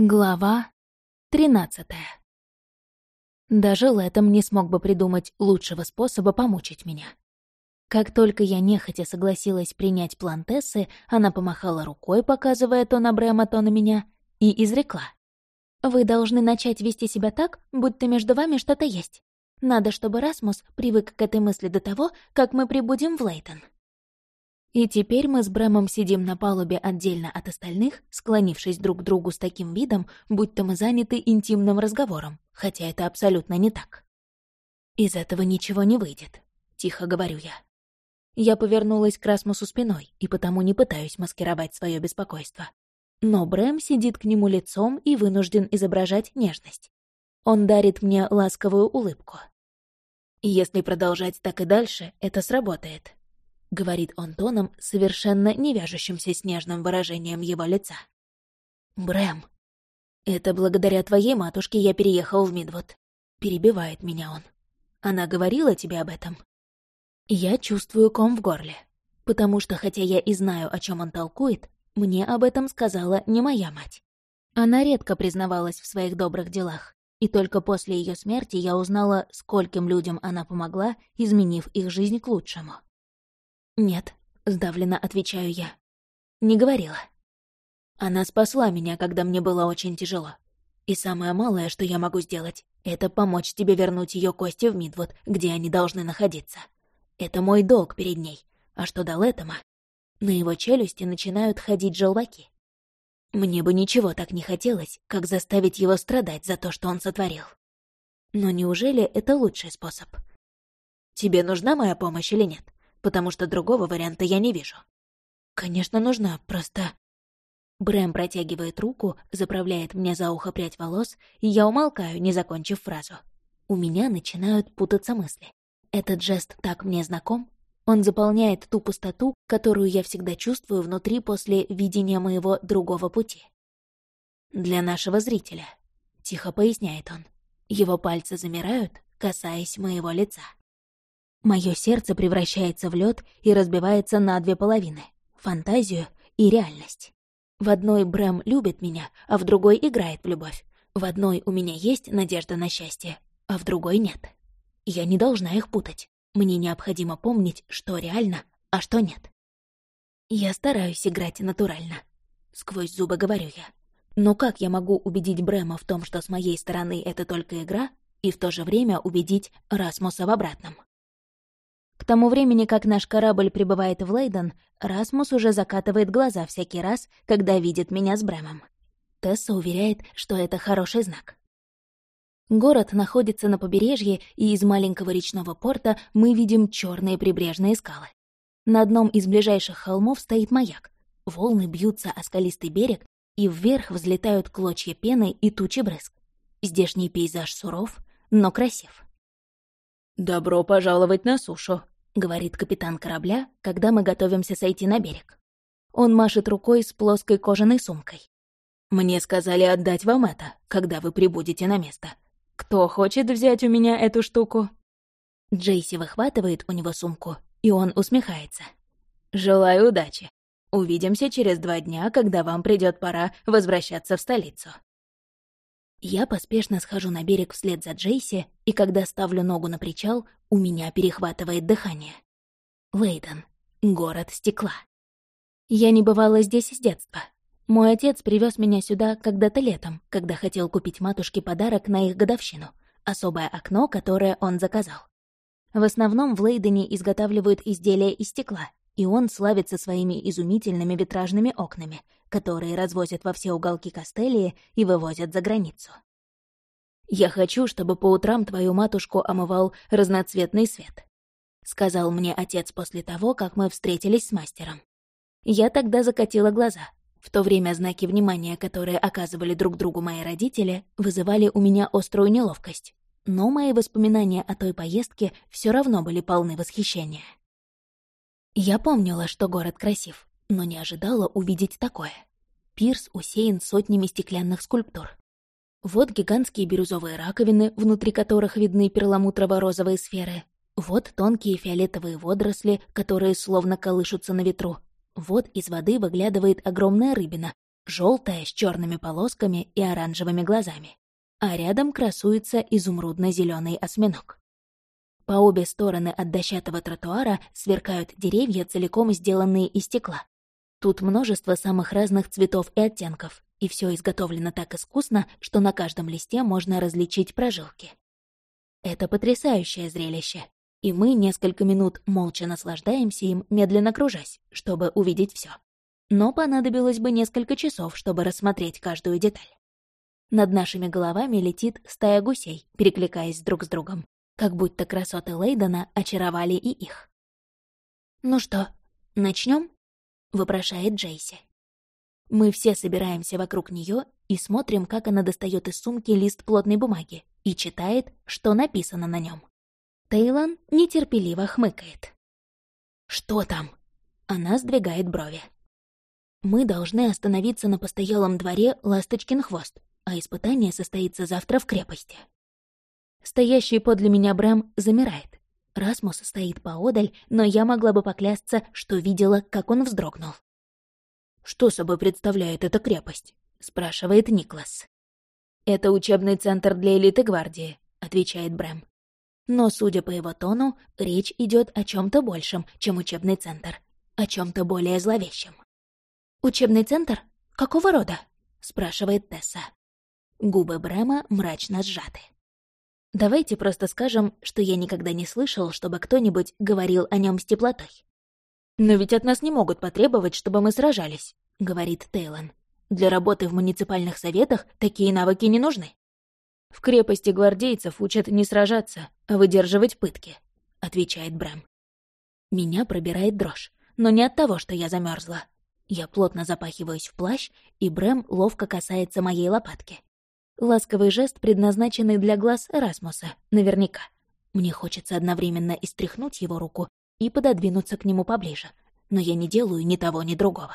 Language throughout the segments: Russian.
Глава тринадцатая. Даже Лэтом не смог бы придумать лучшего способа помучить меня. Как только я нехотя согласилась принять план Тессы, она помахала рукой, показывая то на Брэма, то на меня, и изрекла. «Вы должны начать вести себя так, будто между вами что-то есть. Надо, чтобы Расмус привык к этой мысли до того, как мы прибудем в Лейтон». И теперь мы с Брэмом сидим на палубе отдельно от остальных, склонившись друг к другу с таким видом, будто мы заняты интимным разговором, хотя это абсолютно не так. «Из этого ничего не выйдет», — тихо говорю я. Я повернулась к Расмусу спиной и потому не пытаюсь маскировать свое беспокойство. Но Брэм сидит к нему лицом и вынужден изображать нежность. Он дарит мне ласковую улыбку. Если продолжать так и дальше, это сработает, — говорит он тоном, совершенно не вяжущимся с нежным выражением его лица. «Брэм, это благодаря твоей матушке я переехал в Мидвуд», — перебивает меня он. «Она говорила тебе об этом?» Я чувствую ком в горле, потому что, хотя я и знаю, о чем он толкует, мне об этом сказала не моя мать. Она редко признавалась в своих добрых делах, и только после ее смерти я узнала, скольким людям она помогла, изменив их жизнь к лучшему. «Нет», — сдавленно отвечаю я. «Не говорила». Она спасла меня, когда мне было очень тяжело. И самое малое, что я могу сделать, это помочь тебе вернуть ее кости в Мидвуд, где они должны находиться. Это мой долг перед ней. А что до Лэттема? На его челюсти начинают ходить желваки. Мне бы ничего так не хотелось, как заставить его страдать за то, что он сотворил. Но неужели это лучший способ? Тебе нужна моя помощь или нет? Потому что другого варианта я не вижу. Конечно, нужна, просто... Брэм протягивает руку, заправляет мне за ухо прядь волос, и я умолкаю, не закончив фразу. У меня начинают путаться мысли. Этот жест так мне знаком. Он заполняет ту пустоту, которую я всегда чувствую внутри после видения моего другого пути. «Для нашего зрителя», — тихо поясняет он. Его пальцы замирают, касаясь моего лица. Мое сердце превращается в лед и разбивается на две половины — фантазию и реальность. В одной Брэм любит меня, а в другой играет в любовь. В одной у меня есть надежда на счастье, а в другой нет. Я не должна их путать. Мне необходимо помнить, что реально, а что нет. Я стараюсь играть натурально. Сквозь зубы говорю я. Но как я могу убедить Брэма в том, что с моей стороны это только игра, и в то же время убедить Расмуса в обратном? К тому времени, как наш корабль прибывает в Лейден, Расмус уже закатывает глаза всякий раз, когда видит меня с Брэмом. Тесса уверяет, что это хороший знак. Город находится на побережье, и из маленького речного порта мы видим черные прибрежные скалы. На одном из ближайших холмов стоит маяк. Волны бьются о скалистый берег, и вверх взлетают клочья пены и тучи брызг. Здешний пейзаж суров, но красив. «Добро пожаловать на сушу», — говорит капитан корабля, когда мы готовимся сойти на берег. Он машет рукой с плоской кожаной сумкой. «Мне сказали отдать вам это, когда вы прибудете на место. Кто хочет взять у меня эту штуку?» Джейси выхватывает у него сумку, и он усмехается. «Желаю удачи. Увидимся через два дня, когда вам придет пора возвращаться в столицу». Я поспешно схожу на берег вслед за Джейси, и когда ставлю ногу на причал, у меня перехватывает дыхание. Лейден. Город стекла. Я не бывала здесь с детства. Мой отец привез меня сюда когда-то летом, когда хотел купить матушке подарок на их годовщину. Особое окно, которое он заказал. В основном в Лейдене изготавливают изделия из стекла, и он славится своими изумительными витражными окнами, которые развозят во все уголки Костелии и вывозят за границу. «Я хочу, чтобы по утрам твою матушку омывал разноцветный свет», — сказал мне отец после того, как мы встретились с мастером. Я тогда закатила глаза. В то время знаки внимания, которые оказывали друг другу мои родители, вызывали у меня острую неловкость. Но мои воспоминания о той поездке все равно были полны восхищения. Я помнила, что город красив, но не ожидала увидеть такое. Пирс усеян сотнями стеклянных скульптур. Вот гигантские бирюзовые раковины, внутри которых видны перламутрово-розовые сферы. Вот тонкие фиолетовые водоросли, которые словно колышутся на ветру. Вот из воды выглядывает огромная рыбина, желтая с черными полосками и оранжевыми глазами, а рядом красуется изумрудно зеленый осьминог. По обе стороны от дощатого тротуара сверкают деревья, целиком сделанные из стекла. Тут множество самых разных цветов и оттенков, и все изготовлено так искусно, что на каждом листе можно различить прожилки. Это потрясающее зрелище, и мы несколько минут молча наслаждаемся им, медленно кружась, чтобы увидеть все. Но понадобилось бы несколько часов, чтобы рассмотреть каждую деталь. Над нашими головами летит стая гусей, перекликаясь друг с другом, как будто красоты Лейдена очаровали и их. «Ну что, начнем? Вопрошает Джейси. Мы все собираемся вокруг нее и смотрим, как она достает из сумки лист плотной бумаги и читает, что написано на нем. Тейлон нетерпеливо хмыкает. «Что там?» Она сдвигает брови. «Мы должны остановиться на постоялом дворе Ласточкин хвост, а испытание состоится завтра в крепости». Стоящий подле меня Брэм замирает. Расмус стоит поодаль, но я могла бы поклясться, что видела, как он вздрогнул. «Что собой представляет эта крепость?» — спрашивает Никлас. «Это учебный центр для элиты гвардии», — отвечает Брэм. Но, судя по его тону, речь идет о чем то большем, чем учебный центр, о чем то более зловещем. «Учебный центр? Какого рода?» — спрашивает Тесса. Губы Брэма мрачно сжаты. «Давайте просто скажем, что я никогда не слышал, чтобы кто-нибудь говорил о нем с теплотой. «Но ведь от нас не могут потребовать, чтобы мы сражались», — говорит Тейлон. «Для работы в муниципальных советах такие навыки не нужны». «В крепости гвардейцев учат не сражаться, а выдерживать пытки», — отвечает Брэм. Меня пробирает дрожь, но не от того, что я замерзла. Я плотно запахиваюсь в плащ, и Брэм ловко касается моей лопатки. Ласковый жест, предназначенный для глаз Расмуса, наверняка. Мне хочется одновременно истряхнуть его руку и пододвинуться к нему поближе, но я не делаю ни того, ни другого.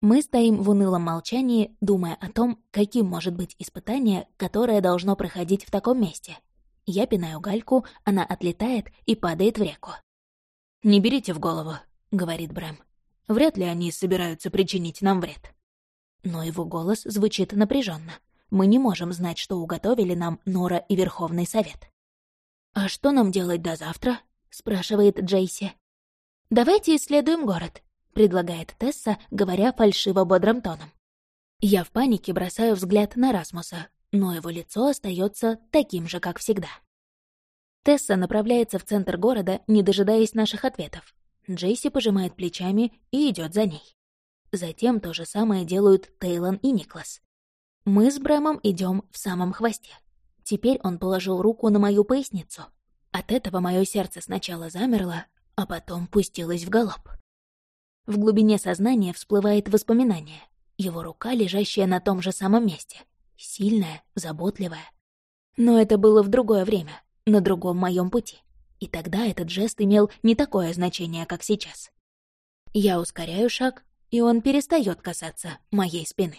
Мы стоим в унылом молчании, думая о том, каким может быть испытание, которое должно проходить в таком месте. Я пинаю гальку, она отлетает и падает в реку. «Не берите в голову», — говорит Брэм. «Вряд ли они собираются причинить нам вред». Но его голос звучит напряженно. Мы не можем знать, что уготовили нам Нора и Верховный Совет. «А что нам делать до завтра?» — спрашивает Джейси. «Давайте исследуем город», — предлагает Тесса, говоря фальшиво-бодрым тоном. Я в панике бросаю взгляд на Расмуса, но его лицо остается таким же, как всегда. Тесса направляется в центр города, не дожидаясь наших ответов. Джейси пожимает плечами и идет за ней. Затем то же самое делают Тейлон и Никлас. Мы с Брэмом идем в самом хвосте. Теперь он положил руку на мою поясницу, от этого мое сердце сначала замерло, а потом пустилось в галоп. В глубине сознания всплывает воспоминание. Его рука, лежащая на том же самом месте. Сильная, заботливая. Но это было в другое время, на другом моем пути. И тогда этот жест имел не такое значение, как сейчас. Я ускоряю шаг, и он перестает касаться моей спины.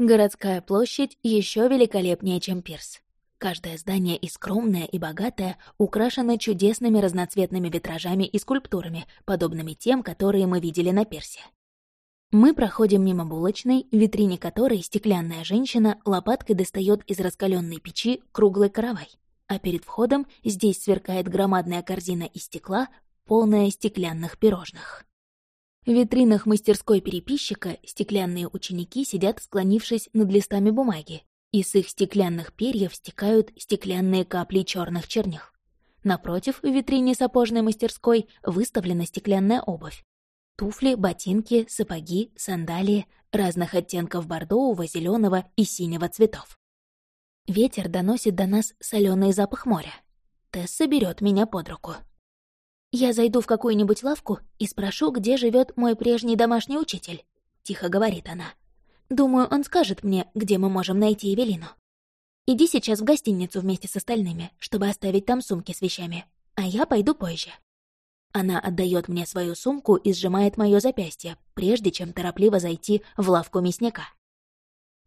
Городская площадь еще великолепнее, чем пирс. Каждое здание и скромное, и богатое украшено чудесными разноцветными витражами и скульптурами, подобными тем, которые мы видели на пирсе. Мы проходим мимо булочной, в витрине которой стеклянная женщина лопаткой достает из раскаленной печи круглый каравай, а перед входом здесь сверкает громадная корзина из стекла, полная стеклянных пирожных. В витринах мастерской переписчика стеклянные ученики сидят, склонившись над листами бумаги, и с их стеклянных перьев стекают стеклянные капли черных чернил. Напротив, в витрине сапожной мастерской выставлена стеклянная обувь. Туфли, ботинки, сапоги, сандалии разных оттенков бордового, зеленого и синего цветов. Ветер доносит до нас соленый запах моря. Тесса берет меня под руку. «Я зайду в какую-нибудь лавку и спрошу, где живет мой прежний домашний учитель», — тихо говорит она. Думаю, он скажет мне, где мы можем найти Эвелину. Иди сейчас в гостиницу вместе с остальными, чтобы оставить там сумки с вещами, а я пойду позже». Она отдает мне свою сумку и сжимает мое запястье, прежде чем торопливо зайти в лавку мясника.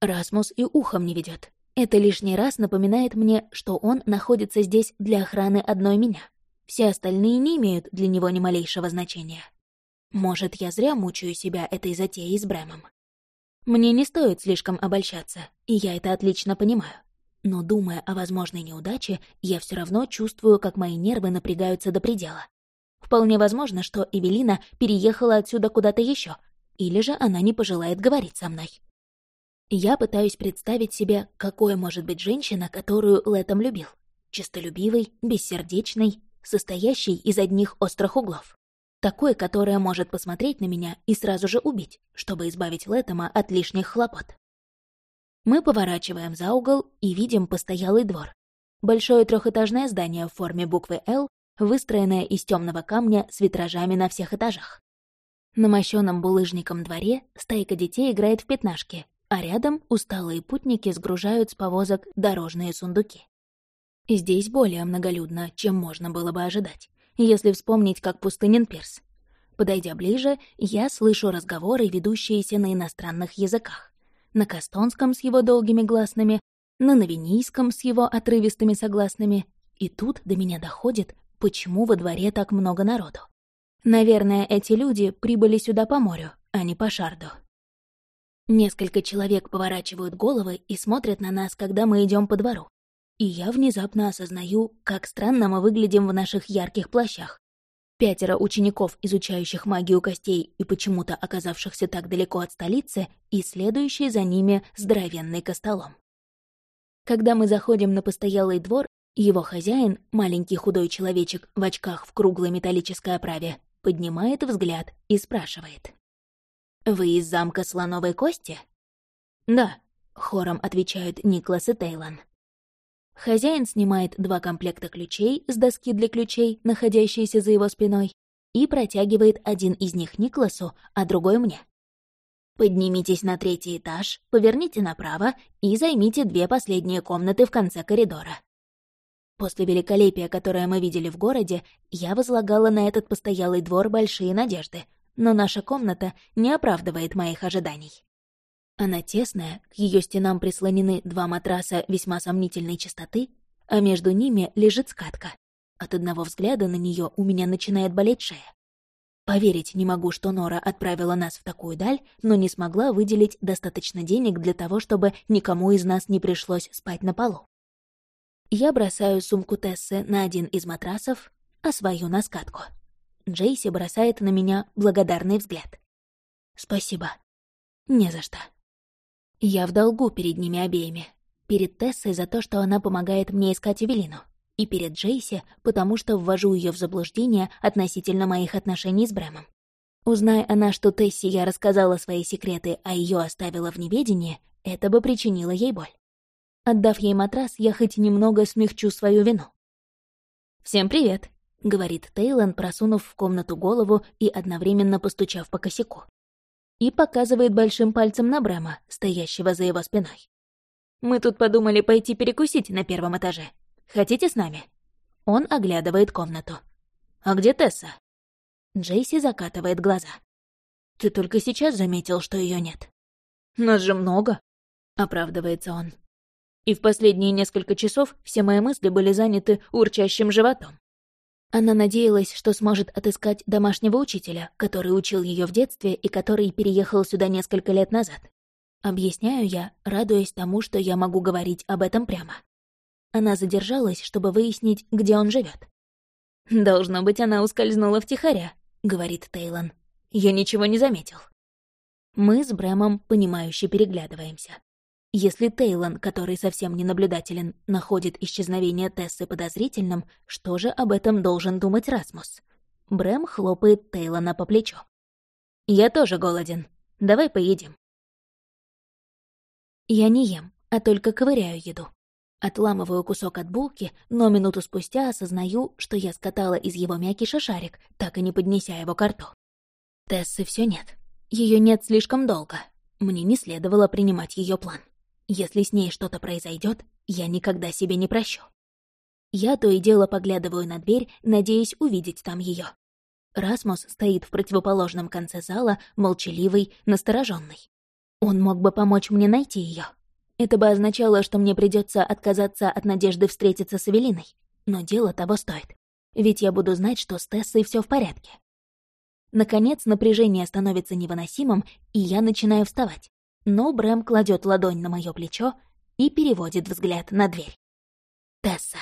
Расмус и ухом не ведет. Это лишний раз напоминает мне, что он находится здесь для охраны одной меня. Все остальные не имеют для него ни малейшего значения. Может, я зря мучаю себя этой затеей с Брэмом. Мне не стоит слишком обольщаться, и я это отлично понимаю. Но, думая о возможной неудаче, я все равно чувствую, как мои нервы напрягаются до предела. Вполне возможно, что Эвелина переехала отсюда куда-то еще, или же она не пожелает говорить со мной. Я пытаюсь представить себе, какой может быть женщина, которую Летом любил. Чистолюбивой, бессердечной, состоящей из одних острых углов. Такой, которая может посмотреть на меня и сразу же убить, чтобы избавить Летома от лишних хлопот. Мы поворачиваем за угол и видим постоялый двор. Большое трехэтажное здание в форме буквы «Л», выстроенное из темного камня с витражами на всех этажах. На мощенном булыжником дворе стайка детей играет в пятнашки, а рядом усталые путники сгружают с повозок дорожные сундуки. Здесь более многолюдно, чем можно было бы ожидать, если вспомнить, как пустынен пирс. Подойдя ближе, я слышу разговоры, ведущиеся на иностранных языках. На кастонском с его долгими гласными, на новинийском с его отрывистыми согласными. И тут до меня доходит, почему во дворе так много народу. Наверное, эти люди прибыли сюда по морю, а не по шарду. Несколько человек поворачивают головы и смотрят на нас, когда мы идем по двору. И я внезапно осознаю, как странно мы выглядим в наших ярких плащах. Пятеро учеников, изучающих магию костей и почему-то оказавшихся так далеко от столицы, и следующий за ними здоровенный костолом. Когда мы заходим на постоялый двор, его хозяин, маленький худой человечек в очках в круглой металлической оправе, поднимает взгляд и спрашивает. «Вы из замка Слоновой Кости?» «Да», — хором отвечают Никлас и Тейлон. Хозяин снимает два комплекта ключей с доски для ключей, находящиеся за его спиной, и протягивает один из них Никласу, а другой мне. «Поднимитесь на третий этаж, поверните направо и займите две последние комнаты в конце коридора. После великолепия, которое мы видели в городе, я возлагала на этот постоялый двор большие надежды, но наша комната не оправдывает моих ожиданий. Она тесная, к ее стенам прислонены два матраса весьма сомнительной чистоты, а между ними лежит скатка. От одного взгляда на нее у меня начинает болеть шея. Поверить не могу, что Нора отправила нас в такую даль, но не смогла выделить достаточно денег для того, чтобы никому из нас не пришлось спать на полу. Я бросаю сумку Тессы на один из матрасов, а свою на скатку. Джейси бросает на меня благодарный взгляд. «Спасибо». «Не за что». Я в долгу перед ними обеими. Перед Тессой за то, что она помогает мне искать Эвелину. И перед Джейси, потому что ввожу ее в заблуждение относительно моих отношений с Брэмом. Узнай она, что Тесси я рассказала свои секреты, а ее оставила в неведении, это бы причинило ей боль. Отдав ей матрас, я хоть немного смягчу свою вину. «Всем привет», — говорит Тейлон, просунув в комнату голову и одновременно постучав по косяку. И показывает большим пальцем на Брэма, стоящего за его спиной. «Мы тут подумали пойти перекусить на первом этаже. Хотите с нами?» Он оглядывает комнату. «А где Тесса?» Джейси закатывает глаза. «Ты только сейчас заметил, что ее нет?» «Нас же много», — оправдывается он и в последние несколько часов все мои мысли были заняты урчащим животом. Она надеялась, что сможет отыскать домашнего учителя, который учил ее в детстве и который переехал сюда несколько лет назад. Объясняю я, радуясь тому, что я могу говорить об этом прямо. Она задержалась, чтобы выяснить, где он живет. «Должно быть, она ускользнула втихаря», — говорит Тейлон. «Я ничего не заметил». Мы с Брэмом, понимающе переглядываемся. Если Тейлон, который совсем не наблюдателен, находит исчезновение Тессы подозрительным, что же об этом должен думать Расмус? Брэм хлопает Тейлона по плечу. «Я тоже голоден. Давай поедим». Я не ем, а только ковыряю еду. Отламываю кусок от булки, но минуту спустя осознаю, что я скатала из его мякиша шарик, так и не поднеся его к рту. Тессы все нет. Ее нет слишком долго. Мне не следовало принимать ее план. Если с ней что-то произойдет, я никогда себе не прощу. Я то и дело поглядываю на дверь, надеясь увидеть там ее. Расмус стоит в противоположном конце зала, молчаливый, настороженный. Он мог бы помочь мне найти ее. Это бы означало, что мне придется отказаться от надежды встретиться с Эвелиной. Но дело того стоит. Ведь я буду знать, что с Тессой все в порядке. Наконец напряжение становится невыносимым, и я начинаю вставать. Но Брэм кладет ладонь на мое плечо и переводит взгляд на дверь. Тесса.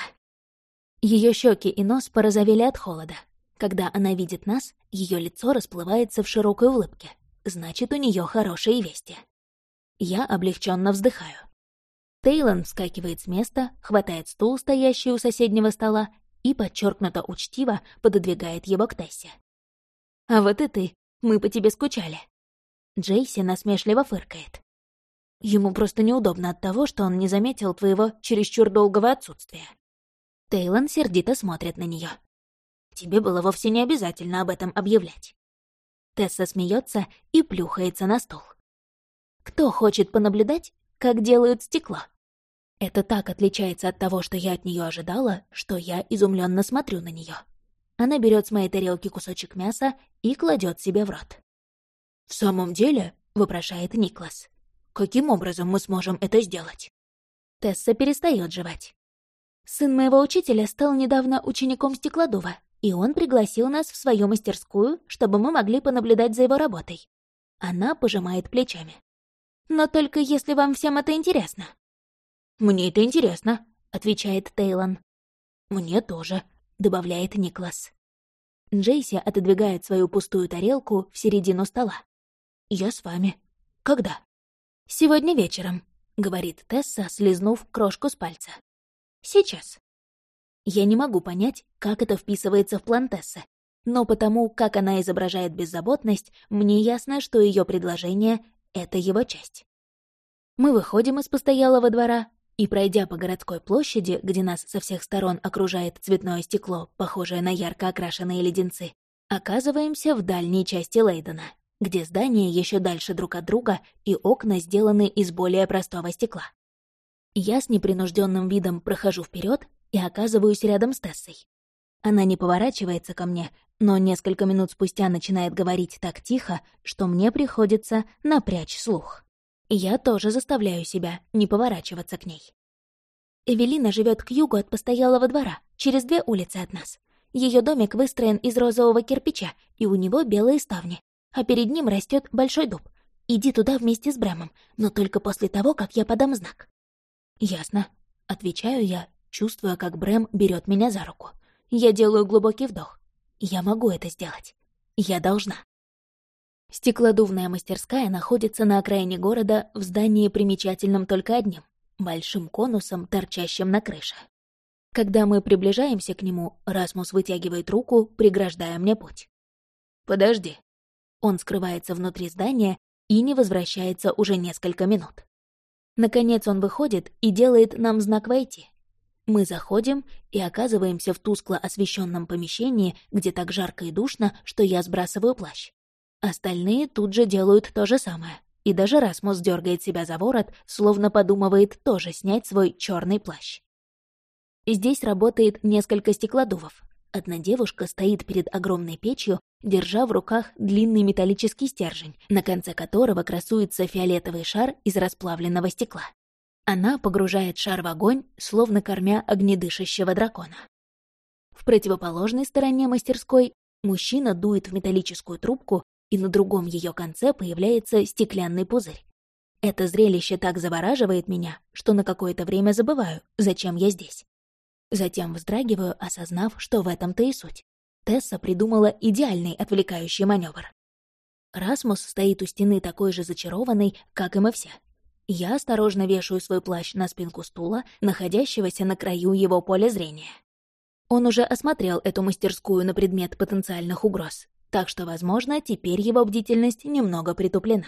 Ее щеки и нос порозовели от холода. Когда она видит нас, ее лицо расплывается в широкой улыбке. Значит, у нее хорошие вести. Я облегченно вздыхаю. Тейлон вскакивает с места, хватает стул, стоящий у соседнего стола, и подчеркнуто учтиво пододвигает его к Тессе. «А вот и ты, мы по тебе скучали». Джейси насмешливо фыркает. Ему просто неудобно от того, что он не заметил твоего чересчур долгого отсутствия. Тейлон сердито смотрит на нее. Тебе было вовсе не обязательно об этом объявлять. Тесса смеется и плюхается на стол. Кто хочет понаблюдать, как делают стекло? Это так отличается от того, что я от нее ожидала, что я изумленно смотрю на нее. Она берет с моей тарелки кусочек мяса и кладет себе в рот. «В самом деле?» — вопрошает Никлас. Каким образом мы сможем это сделать? Тесса перестает жевать. Сын моего учителя стал недавно учеником стеклодува, и он пригласил нас в свою мастерскую, чтобы мы могли понаблюдать за его работой. Она пожимает плечами. Но только если вам всем это интересно. «Мне это интересно», — отвечает Тейлон. «Мне тоже», — добавляет Никлас. Джейси отодвигает свою пустую тарелку в середину стола. «Я с вами. Когда?» «Сегодня вечером», — говорит Тесса, слезнув крошку с пальца. «Сейчас». Я не могу понять, как это вписывается в план Тессы, но потому, как она изображает беззаботность, мне ясно, что ее предложение — это его часть. Мы выходим из постоялого двора и, пройдя по городской площади, где нас со всех сторон окружает цветное стекло, похожее на ярко окрашенные леденцы, оказываемся в дальней части Лейдена где здания еще дальше друг от друга и окна сделаны из более простого стекла. Я с непринужденным видом прохожу вперед и оказываюсь рядом с Тессой. Она не поворачивается ко мне, но несколько минут спустя начинает говорить так тихо, что мне приходится напрячь слух. Я тоже заставляю себя не поворачиваться к ней. Эвелина живет к югу от постоялого двора, через две улицы от нас. Ее домик выстроен из розового кирпича, и у него белые ставни а перед ним растет большой дуб. Иди туда вместе с Брэмом, но только после того, как я подам знак». «Ясно», — отвечаю я, чувствуя, как Брэм берет меня за руку. Я делаю глубокий вдох. Я могу это сделать. Я должна. Стеклодувная мастерская находится на окраине города в здании примечательном только одним — большим конусом, торчащим на крыше. Когда мы приближаемся к нему, Расмус вытягивает руку, преграждая мне путь. «Подожди», он скрывается внутри здания и не возвращается уже несколько минут. Наконец он выходит и делает нам знак «Войти». Мы заходим и оказываемся в тускло освещенном помещении, где так жарко и душно, что я сбрасываю плащ. Остальные тут же делают то же самое. И даже Расмус дергает себя за ворот, словно подумывает тоже снять свой черный плащ. Здесь работает несколько стеклодувов. Одна девушка стоит перед огромной печью держа в руках длинный металлический стержень, на конце которого красуется фиолетовый шар из расплавленного стекла. Она погружает шар в огонь, словно кормя огнедышащего дракона. В противоположной стороне мастерской мужчина дует в металлическую трубку, и на другом ее конце появляется стеклянный пузырь. Это зрелище так завораживает меня, что на какое-то время забываю, зачем я здесь. Затем вздрагиваю, осознав, что в этом-то и суть. Тесса придумала идеальный отвлекающий маневр. Расмус стоит у стены такой же зачарованный, как и мы все. Я осторожно вешаю свой плащ на спинку стула, находящегося на краю его поля зрения. Он уже осмотрел эту мастерскую на предмет потенциальных угроз, так что, возможно, теперь его бдительность немного притуплена.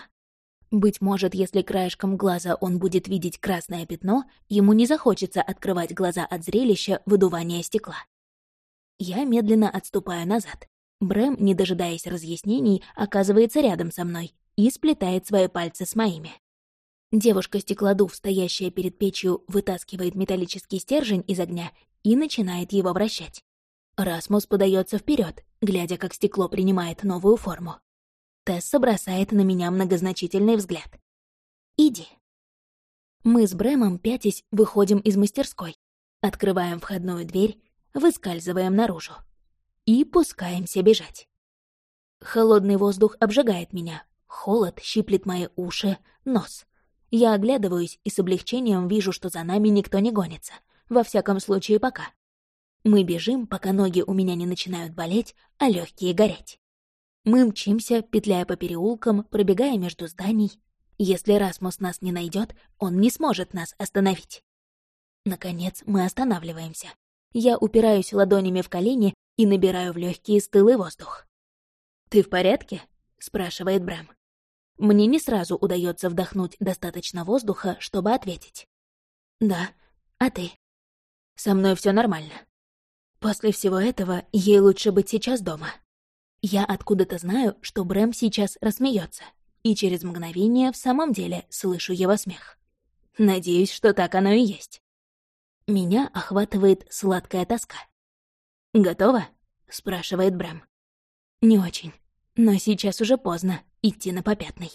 Быть может, если краешком глаза он будет видеть красное пятно, ему не захочется открывать глаза от зрелища выдувания стекла. Я медленно отступаю назад. Брэм, не дожидаясь разъяснений, оказывается рядом со мной и сплетает свои пальцы с моими. Девушка-стеклодув, стоящая перед печью, вытаскивает металлический стержень из огня и начинает его вращать. Расмус подается вперед, глядя, как стекло принимает новую форму. Тесса бросает на меня многозначительный взгляд. «Иди». Мы с Брэмом, пятясь, выходим из мастерской, открываем входную дверь выскальзываем наружу и пускаемся бежать. Холодный воздух обжигает меня. Холод щиплет мои уши, нос. Я оглядываюсь и с облегчением вижу, что за нами никто не гонится. Во всяком случае, пока. Мы бежим, пока ноги у меня не начинают болеть, а легкие гореть. Мы мчимся, петляя по переулкам, пробегая между зданий. Если Расмус нас не найдет, он не сможет нас остановить. Наконец мы останавливаемся. Я упираюсь ладонями в колени и набираю в легкие стылый воздух. «Ты в порядке?» — спрашивает Брэм. Мне не сразу удается вдохнуть достаточно воздуха, чтобы ответить. «Да, а ты?» «Со мной все нормально. После всего этого ей лучше быть сейчас дома. Я откуда-то знаю, что Брэм сейчас рассмеется, и через мгновение в самом деле слышу его смех. Надеюсь, что так оно и есть. Меня охватывает сладкая тоска. «Готова?» — спрашивает Брэм. «Не очень. Но сейчас уже поздно идти на попятный».